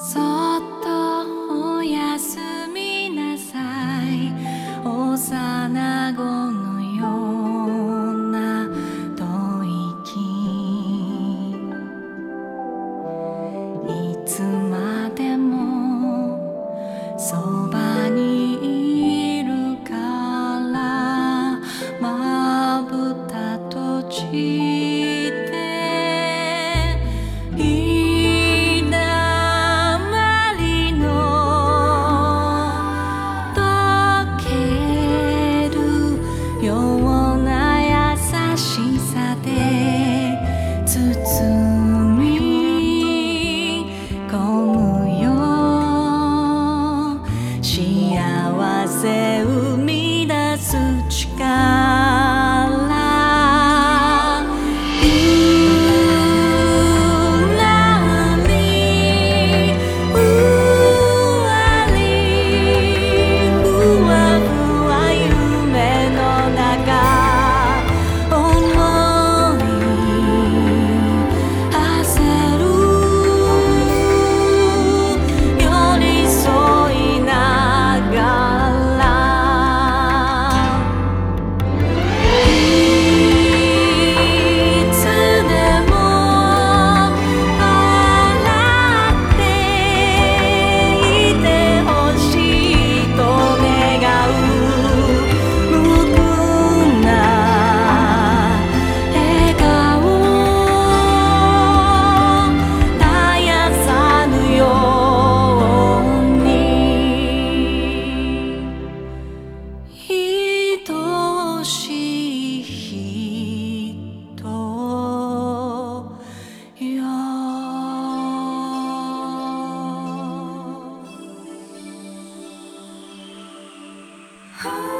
そう。Oh.